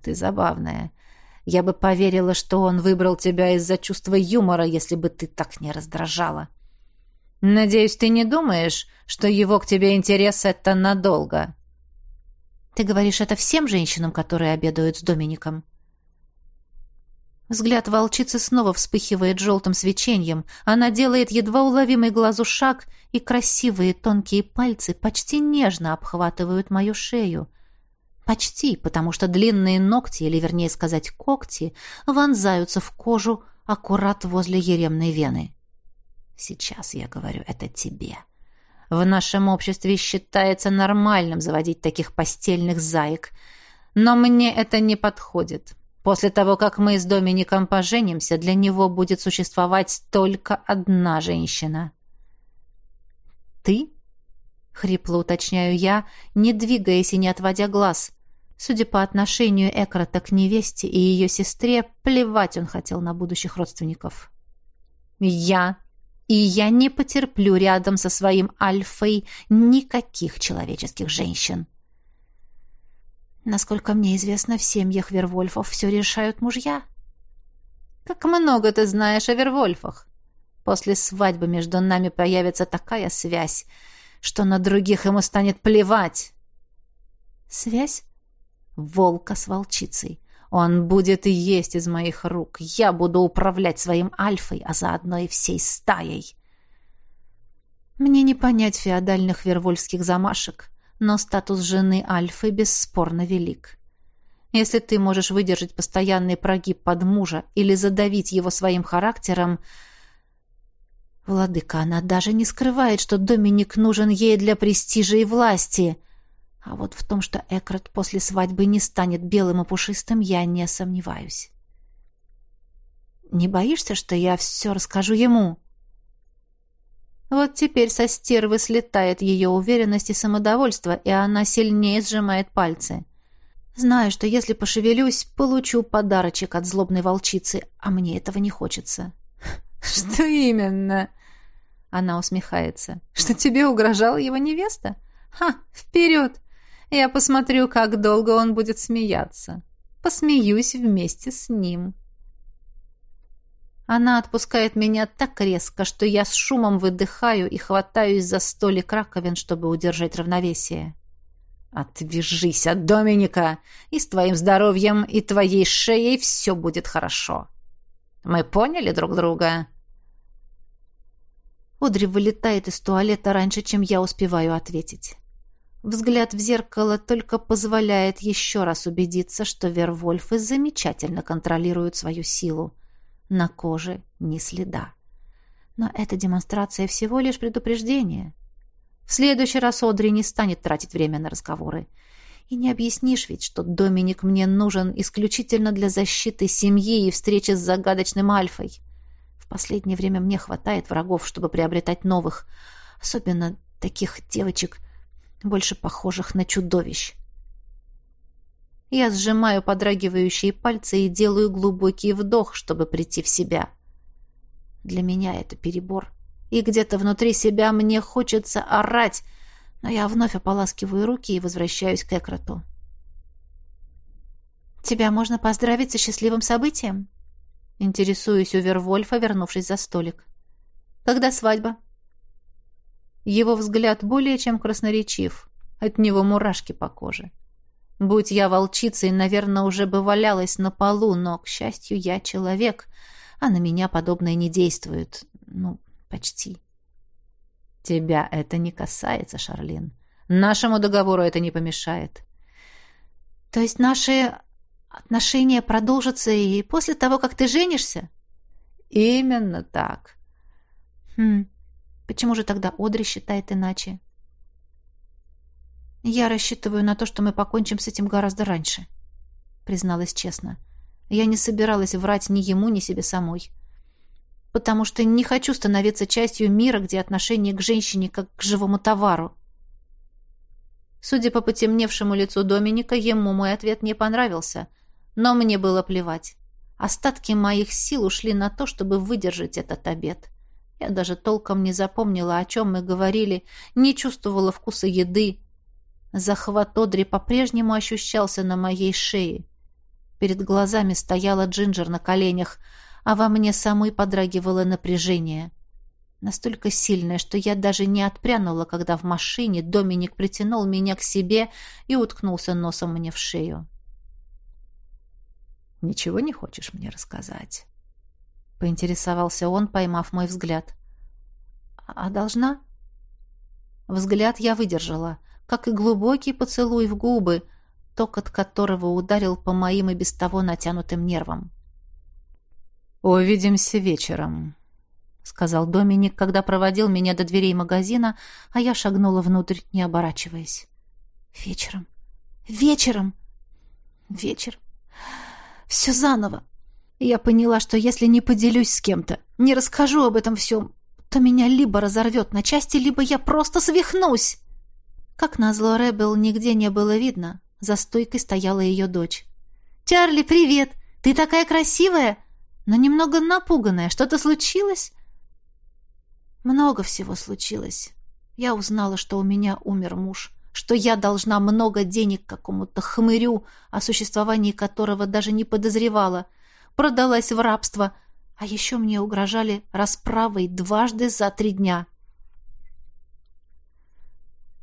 Speaker 1: «Ты забавная. Я бы поверила, что он выбрал тебя из-за чувства юмора, если бы ты так не раздражала». Надеюсь, ты не думаешь, что его к тебе интерес это надолго. Ты говоришь это всем женщинам, которые обедают с Домиником. Взгляд волчицы снова вспыхивает желтым свечением. Она делает едва уловимый глазу шаг, и красивые тонкие пальцы почти нежно обхватывают мою шею. Почти, потому что длинные ногти, или вернее сказать когти, вонзаются в кожу аккурат возле еремной вены. Сейчас я говорю это тебе. В нашем обществе считается нормальным заводить таких постельных заек, но мне это не подходит. После того, как мы с Домиником поженимся, для него будет существовать только одна женщина. Ты? Хрипло уточняю я, не двигаясь и не отводя глаз. Судя по отношению Экрата к невесте и ее сестре, плевать он хотел на будущих родственников. «Я и я не потерплю рядом со своим Альфой никаких человеческих женщин. Насколько мне известно, в семьях Вервольфов все решают мужья. Как много ты знаешь о Вервольфах. После свадьбы между нами появится такая связь, что на других ему станет плевать. Связь? Волка с волчицей. Он будет и есть из моих рук. Я буду управлять своим альфой, а заодно и всей стаей. Мне не понять феодальных вервольских замашек, но статус жены альфы бесспорно велик. Если ты можешь выдержать постоянный прогиб под мужа или задавить его своим характером... Владыка, она даже не скрывает, что Доминик нужен ей для престижа и власти. А вот в том, что Экрат после свадьбы не станет белым и пушистым, я не сомневаюсь. Не боишься, что я все расскажу ему? Вот теперь со стервы слетает ее уверенность и самодовольство, и она сильнее сжимает пальцы. Знаю, что если пошевелюсь, получу подарочек от злобной волчицы, а мне этого не хочется. [LAUGHS] «Что именно?» Она усмехается. «Что тебе угрожала его невеста? Ха, вперед! Я посмотрю, как долго он будет смеяться. Посмеюсь вместе с ним. Она отпускает меня так резко, что я с шумом выдыхаю и хватаюсь за столик раковин, чтобы удержать равновесие. «Отвяжись от Доминика, и с твоим здоровьем и твоей шеей все будет хорошо. Мы поняли друг друга?» Одри вылетает из туалета раньше, чем я успеваю ответить. Взгляд в зеркало только позволяет еще раз убедиться, что Вервольфы замечательно контролируют свою силу. На коже ни следа. Но эта демонстрация всего лишь предупреждение. В следующий раз Одри не станет тратить время на разговоры. И не объяснишь ведь, что Доминик мне нужен исключительно для защиты семьи и встречи с загадочным Альфой. В последнее время мне хватает врагов, чтобы приобретать новых, особенно таких девочек, больше похожих на чудовищ. Я сжимаю подрагивающие пальцы и делаю глубокий вдох, чтобы прийти в себя. Для меня это перебор. И где-то внутри себя мне хочется орать, но я вновь ополаскиваю руки и возвращаюсь к Экроту. «Тебя можно поздравить со счастливым событием?» Интересуюсь у Вервольфа, вернувшись за столик. «Когда свадьба?» Его взгляд более чем красноречив. От него мурашки по коже. Будь я волчицей, наверное, уже бы валялась на полу, но, к счастью, я человек, а на меня подобное не действует. Ну, почти. Тебя это не касается, Шарлин. Нашему договору это не помешает. То есть наши отношения продолжатся и после того, как ты женишься? Именно так. Хм, почему же тогда Одри считает иначе? Я рассчитываю на то, что мы покончим с этим гораздо раньше, призналась честно. Я не собиралась врать ни ему, ни себе самой. Потому что не хочу становиться частью мира, где отношение к женщине как к живому товару. Судя по потемневшему лицу Доминика, ему мой ответ не понравился, но мне было плевать. Остатки моих сил ушли на то, чтобы выдержать этот обед. Я даже толком не запомнила, о чем мы говорили, не чувствовала вкуса еды. Захват Одри по-прежнему ощущался на моей шее. Перед глазами стояла Джинджер на коленях, а во мне самой подрагивало напряжение. Настолько сильное, что я даже не отпрянула, когда в машине Доминик притянул меня к себе и уткнулся носом мне в шею. «Ничего не хочешь мне рассказать?» — поинтересовался он, поймав мой взгляд. «А должна?» Взгляд я выдержала, как и глубокий поцелуй в губы, ток от которого ударил по моим и без того натянутым нервам. «Увидимся вечером», — сказал Доминик, когда проводил меня до дверей магазина, а я шагнула внутрь, не оборачиваясь. «Вечером! Вечером! Вечер!» Все заново. Я поняла, что если не поделюсь с кем-то, не расскажу об этом всем, то меня либо разорвет на части, либо я просто свихнусь. Как назло Ребел нигде не было видно. За стойкой стояла ее дочь. «Чарли, привет! Ты такая красивая, но немного напуганная. Что-то случилось?» Много всего случилось. Я узнала, что у меня умер муж что я должна много денег какому-то хмырю, о существовании которого даже не подозревала, продалась в рабство, а еще мне угрожали расправой дважды за три дня.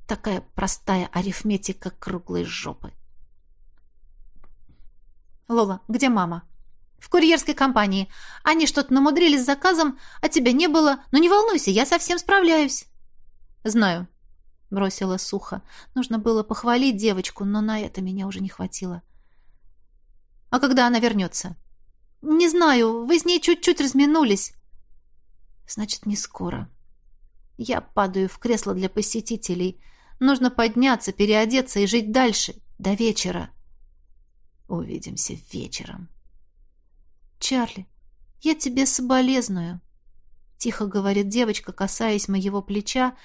Speaker 1: Такая простая арифметика круглой жопы. «Лола, где мама?» «В курьерской компании. Они что-то намудрили с заказом, а тебя не было. Но не волнуйся, я совсем справляюсь». «Знаю», бросила сухо. Нужно было похвалить девочку, но на это меня уже не хватило. А когда она вернется? Не знаю, вы с ней чуть-чуть разминулись. Значит, не скоро. Я падаю в кресло для посетителей. Нужно подняться, переодеться и жить дальше, до вечера. Увидимся вечером. Чарли, я тебе соболезную, тихо говорит девочка, касаясь моего плеча,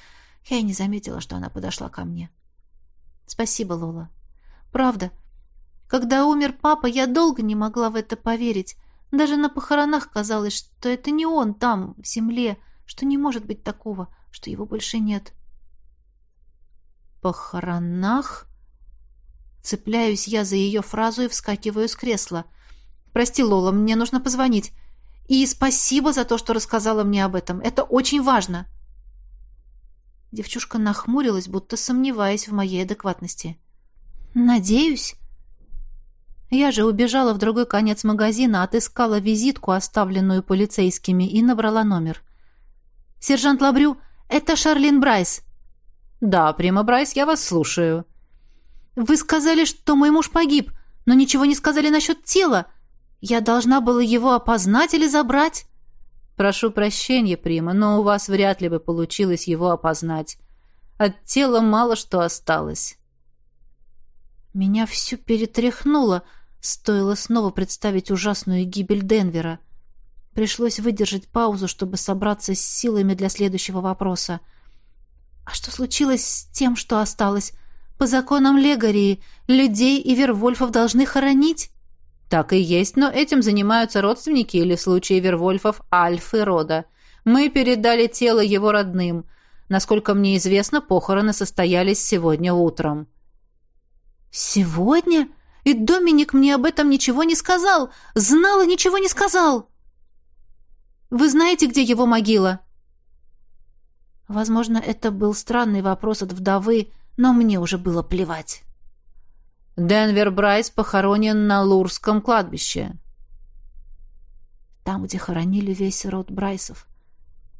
Speaker 1: я и не заметила, что она подошла ко мне. Спасибо, Лола. Правда. Когда умер папа, я долго не могла в это поверить. Даже на похоронах казалось, что это не он там, в земле, что не может быть такого, что его больше нет. Похоронах? Цепляюсь я за ее фразу и вскакиваю с кресла. Прости, Лола, мне нужно позвонить. И спасибо за то, что рассказала мне об этом. Это очень важно. — Девчушка нахмурилась, будто сомневаясь в моей адекватности. «Надеюсь». Я же убежала в другой конец магазина, отыскала визитку, оставленную полицейскими, и набрала номер. «Сержант Лабрю, это Шарлин Брайс». «Да, Прима Брайс, я вас слушаю». «Вы сказали, что мой муж погиб, но ничего не сказали насчет тела. Я должна была его опознать или забрать». Прошу прощения, Прима, но у вас вряд ли бы получилось его опознать. От тела мало что осталось. Меня всю перетряхнуло, стоило снова представить ужасную гибель Денвера. Пришлось выдержать паузу, чтобы собраться с силами для следующего вопроса. А что случилось с тем, что осталось? По законам Легарии людей и Вервольфов должны хоронить? Так и есть, но этим занимаются родственники или в случае Вервольфов альфы рода.
Speaker 2: Мы передали тело его родным. Насколько мне известно, похороны состоялись сегодня утром».
Speaker 1: «Сегодня? И Доминик мне об этом ничего не сказал. Знал и ничего не сказал». «Вы знаете, где его могила?» Возможно, это был странный вопрос от вдовы, но мне уже было плевать.
Speaker 2: Денвер Брайс похоронен на Лурском кладбище.
Speaker 1: Там, где хоронили весь род Брайсов.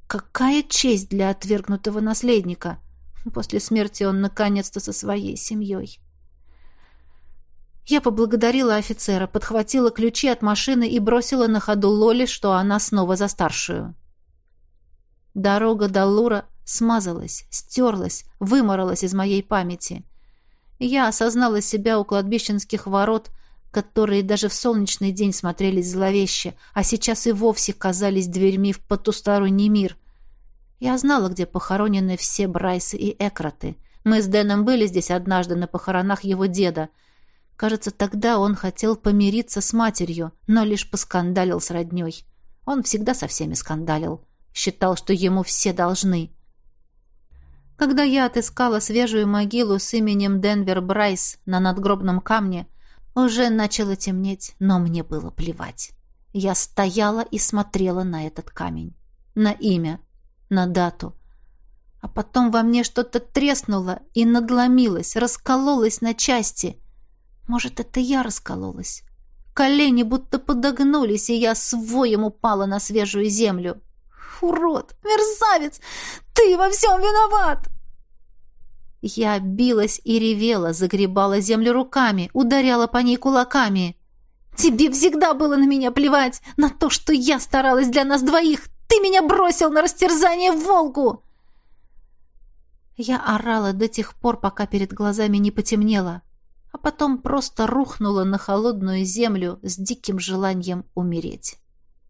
Speaker 1: Какая честь для отвергнутого наследника! После смерти он наконец-то со своей семьей. Я поблагодарила офицера, подхватила ключи от машины и бросила на ходу Лоли, что она снова за старшую. Дорога до Лура смазалась, стерлась, выморалась из моей памяти. Я осознала себя у кладбищенских ворот, которые даже в солнечный день смотрелись зловеще, а сейчас и вовсе казались дверьми в потусторонний мир. Я знала, где похоронены все Брайсы и Экраты. Мы с Дэном были здесь однажды на похоронах его деда. Кажется, тогда он хотел помириться с матерью, но лишь поскандалил с родней. Он всегда со всеми скандалил. Считал, что ему все должны. Когда я отыскала свежую могилу с именем Денвер Брайс на надгробном камне, уже начало темнеть, но мне было плевать. Я стояла и смотрела на этот камень. На имя, на дату. А потом во мне что-то треснуло и надломилось, раскололось на части. Может, это я раскололась? Колени будто подогнулись, и я своем упала на свежую землю. «Урод! Мерзавец! Ты во всем виноват!» Я билась и ревела, загребала землю руками, ударяла по ней кулаками. «Тебе всегда было на меня плевать, на то, что я старалась для нас двоих! Ты меня бросил на растерзание в Волгу!» Я орала до тех пор, пока перед глазами не потемнело, а потом просто рухнула на холодную землю с диким желанием умереть.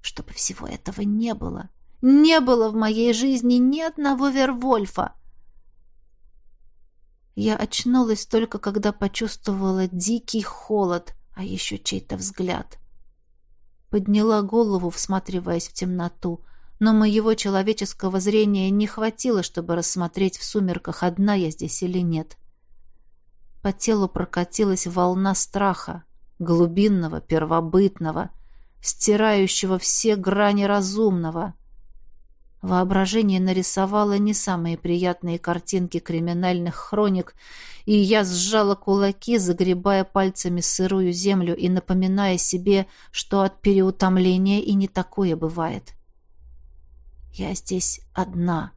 Speaker 1: Чтобы всего этого не было. Не было в моей жизни ни одного Вервольфа. Я очнулась только, когда почувствовала дикий холод, а еще чей-то взгляд. Подняла голову, всматриваясь в темноту, но моего человеческого зрения не хватило, чтобы рассмотреть в сумерках, одна я здесь или нет. По телу прокатилась волна страха, глубинного, первобытного, стирающего все грани разумного. Воображение нарисовало не самые приятные картинки криминальных хроник, и я сжала кулаки, загребая пальцами сырую землю и напоминая себе, что от переутомления и не такое бывает. Я здесь одна.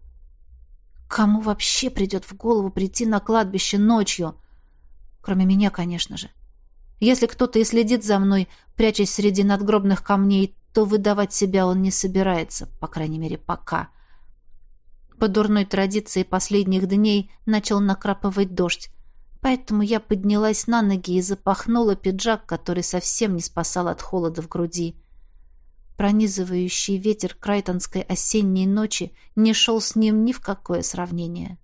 Speaker 1: Кому вообще придет в голову прийти на кладбище ночью? Кроме меня, конечно же. Если кто-то и следит за мной, прячась среди надгробных камней, то выдавать себя он не собирается, по крайней мере, пока. По дурной традиции последних дней начал накрапывать дождь, поэтому я поднялась на ноги и запахнула пиджак, который совсем не спасал от холода в груди. Пронизывающий ветер крайтонской осенней ночи не шел с ним ни в какое сравнение.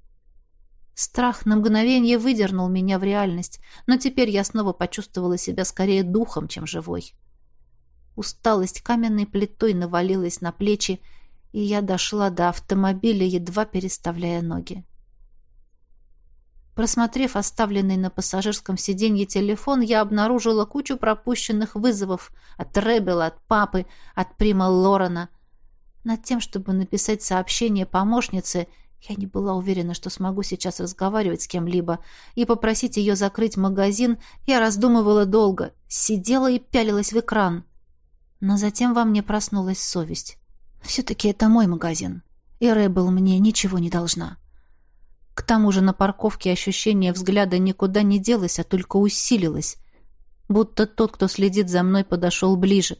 Speaker 1: Страх на мгновение выдернул меня в реальность, но теперь я снова почувствовала себя скорее духом, чем живой. Усталость каменной плитой навалилась на плечи, и я дошла до автомобиля, едва переставляя ноги. Просмотрев оставленный на пассажирском сиденье телефон, я обнаружила кучу пропущенных вызовов от Ребела, от папы, от Прима Лорена. Над тем, чтобы написать сообщение помощнице, я не была уверена, что смогу сейчас разговаривать с кем-либо, и попросить ее закрыть магазин я раздумывала долго, сидела и пялилась в экран. Но затем во мне проснулась совесть. Все-таки это мой магазин, и Рэббл мне ничего не должна. К тому же на парковке ощущение взгляда никуда не делось, а только усилилось, будто тот, кто следит за мной, подошел ближе.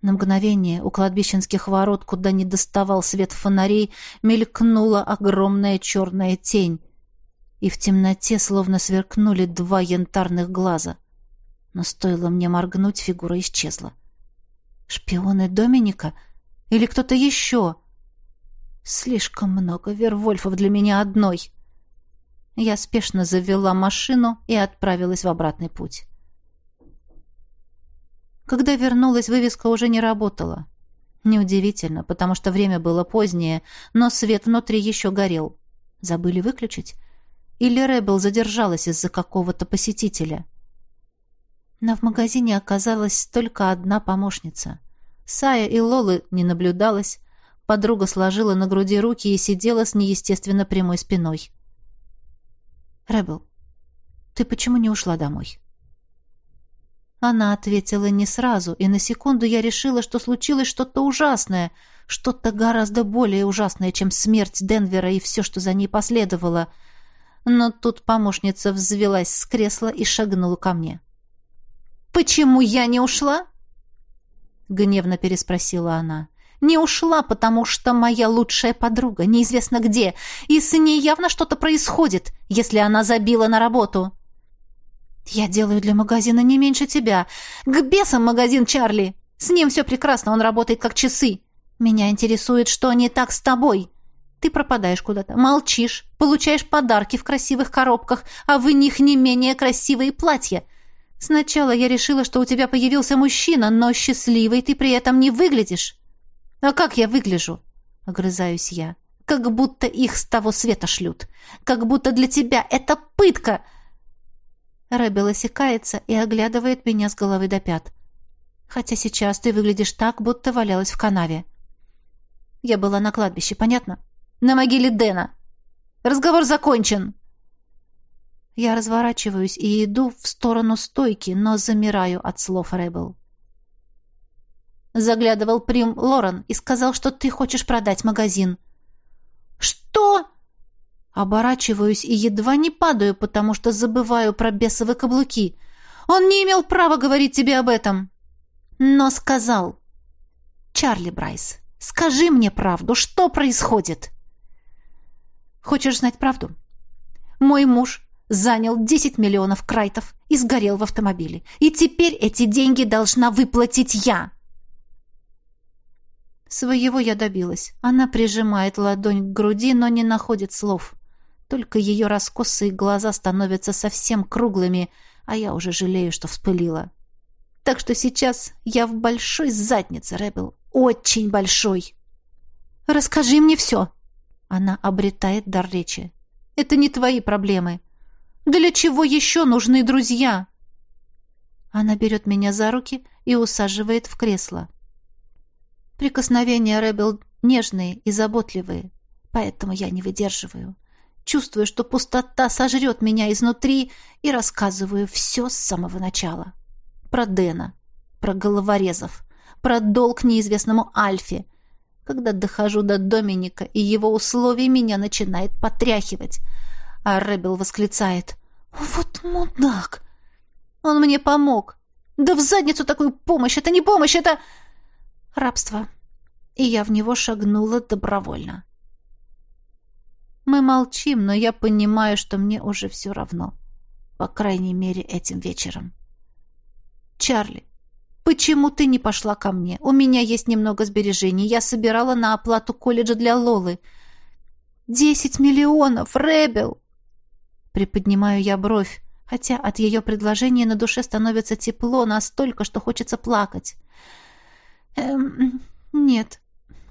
Speaker 1: На мгновение у кладбищенских ворот, куда не доставал свет фонарей, мелькнула огромная черная тень, и в темноте словно сверкнули два янтарных глаза. Но стоило мне моргнуть, фигура исчезла. Шпионы Доминика или кто-то еще? Слишком много Вервольфов для меня одной. Я спешно завела машину и отправилась в обратный путь. Когда вернулась, вывеска уже не работала. Неудивительно, потому что время было позднее, но свет внутри еще горел. Забыли выключить? Или Ребел задержалась из-за какого-то посетителя? Но в магазине оказалась только одна помощница. Сая и Лолы не наблюдалось. Подруга сложила на груди руки и сидела с неестественно прямой спиной. «Ребел, ты почему не ушла домой?» Она ответила не сразу, и на секунду я решила, что случилось что-то ужасное, что-то гораздо более ужасное, чем смерть Денвера и все, что за ней последовало. Но тут помощница взвелась с кресла и шагнула ко мне. «Почему я не ушла?» — гневно переспросила она. «Не ушла, потому что моя лучшая подруга неизвестно где, и с ней явно что-то происходит, если она забила на работу». «Я делаю для магазина не меньше тебя. К бесам магазин Чарли! С ним все прекрасно, он работает как часы. Меня интересует, что не так с тобой. Ты пропадаешь куда-то, молчишь, получаешь подарки в красивых коробках, а в них не менее красивые платья. Сначала я решила, что у тебя появился мужчина, но счастливый ты при этом не выглядишь. А как я выгляжу?» — огрызаюсь я. «Как будто их с того света шлют. Как будто для тебя это пытка!» Рэббел осекается и оглядывает меня с головы до пят. «Хотя сейчас ты выглядишь так, будто валялась в канаве». «Я была на кладбище, понятно? На могиле Дэна. Разговор закончен!» Я разворачиваюсь и иду в сторону стойки, но замираю от слов Рэббел. Заглядывал Прим Лорен и сказал, что ты хочешь продать магазин. «Что?» Оборачиваюсь и едва не падаю, потому что забываю про бесовые каблуки. Он не имел права говорить тебе об этом. Но сказал. Чарли Брайс, скажи мне правду, что происходит? Хочешь знать правду? Мой муж занял 10 миллионов крайтов и сгорел в автомобиле. И теперь эти деньги должна выплатить я. Своего я добилась. Она прижимает ладонь к груди, но не находит слов. Только ее раскосые глаза становятся совсем круглыми, а я уже жалею, что вспылила. Так что сейчас я в большой заднице, Рэббл. Очень большой. Расскажи мне все. Она обретает дар речи. Это не твои проблемы. Для чего еще нужны друзья? Она берет меня за руки и усаживает в кресло. Прикосновения Рэббл нежные и заботливые, поэтому я не выдерживаю чувствую, что пустота сожрет меня изнутри, и рассказываю все с самого начала. Про Дэна, про головорезов, про долг неизвестному Альфе. Когда дохожу до Доминика и его условий, меня начинает потряхивать. А Ребел восклицает. «Вот мудак! Он мне помог! Да в задницу такую помощь! Это не помощь, это...» Рабство. И я в него шагнула добровольно. Мы молчим, но я понимаю, что мне уже все равно. По крайней мере, этим вечером. Чарли, почему ты не пошла ко мне? У меня есть немного сбережений. Я собирала на оплату колледжа для Лолы. Десять миллионов, Ребел! Приподнимаю я бровь, хотя от ее предложения на душе становится тепло настолько, что хочется плакать. Эм, нет,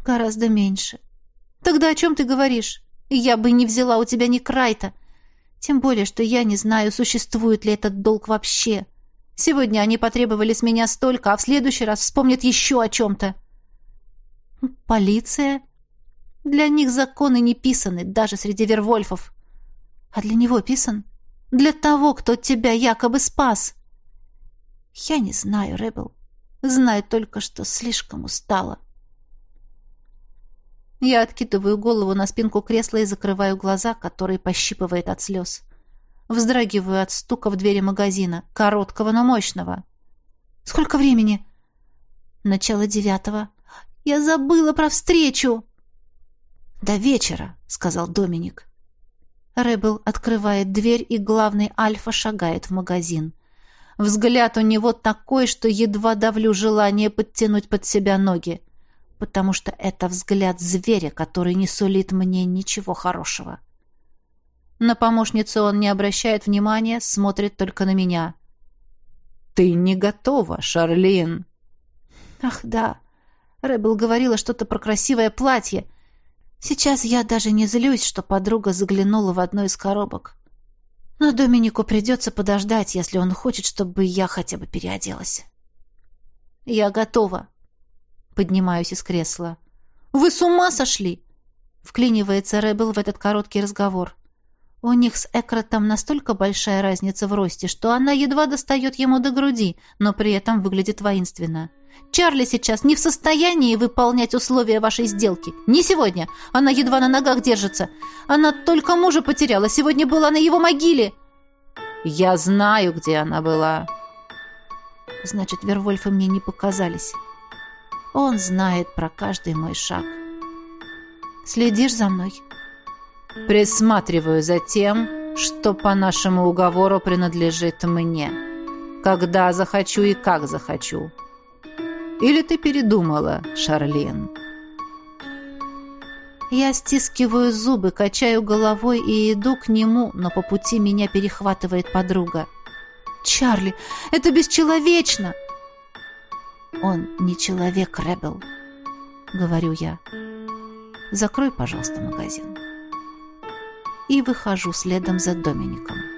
Speaker 1: гораздо меньше. Тогда о чем ты говоришь? Я бы не взяла у тебя ни крайта. Тем более, что я не знаю, существует ли этот долг вообще. Сегодня они потребовали с меня столько, а в следующий раз вспомнят еще о чем-то. Полиция? Для них законы не писаны, даже среди вервольфов. А для него писан? Для того, кто тебя якобы спас. Я не знаю, Ребел. Знаю только, что слишком устала. Я откидываю голову на спинку кресла и закрываю глаза, которые пощипывает от слез. Вздрагиваю от стука в двери магазина, короткого, но мощного. «Сколько времени?» «Начало девятого. Я забыла про встречу!» «До вечера», — сказал Доминик. Рэббл открывает дверь, и главный Альфа шагает в магазин. Взгляд у него такой, что едва давлю желание подтянуть под себя ноги потому что это взгляд зверя, который не сулит мне ничего хорошего. На помощницу он не обращает внимания, смотрит только на меня. «Ты не готова, Шарлин!» «Ах, да, Рэббл говорила что-то про красивое платье. Сейчас я даже не злюсь, что подруга заглянула в одну из коробок. Но Доминику придется подождать, если он хочет, чтобы я хотя бы переоделась. «Я готова», — поднимаюсь из кресла. «Вы с ума сошли?» — вклинивается Рэббл в этот короткий разговор. У них с Экротом настолько большая разница в росте, что она едва достает ему до груди, но при этом выглядит воинственно. Чарли сейчас не в состоянии выполнять условия вашей сделки. Не сегодня. Она едва на ногах держится. Она только мужа потеряла. Сегодня была на его могиле.
Speaker 2: Я знаю, где она была.
Speaker 1: Значит, Вервольфы мне не показались. Он знает про каждый мой шаг. Следишь за мной?
Speaker 2: Присматриваю за тем, что по нашему уговору принадлежит мне. Когда захочу и как захочу. Или ты передумала, Шарлин?»
Speaker 1: Я стискиваю зубы, качаю головой и иду к нему, но по пути меня перехватывает подруга. «Чарли, это бесчеловечно!» «Он не человек, Ребел», — говорю я. «Закрой, пожалуйста, магазин» и выхожу следом за Домиником.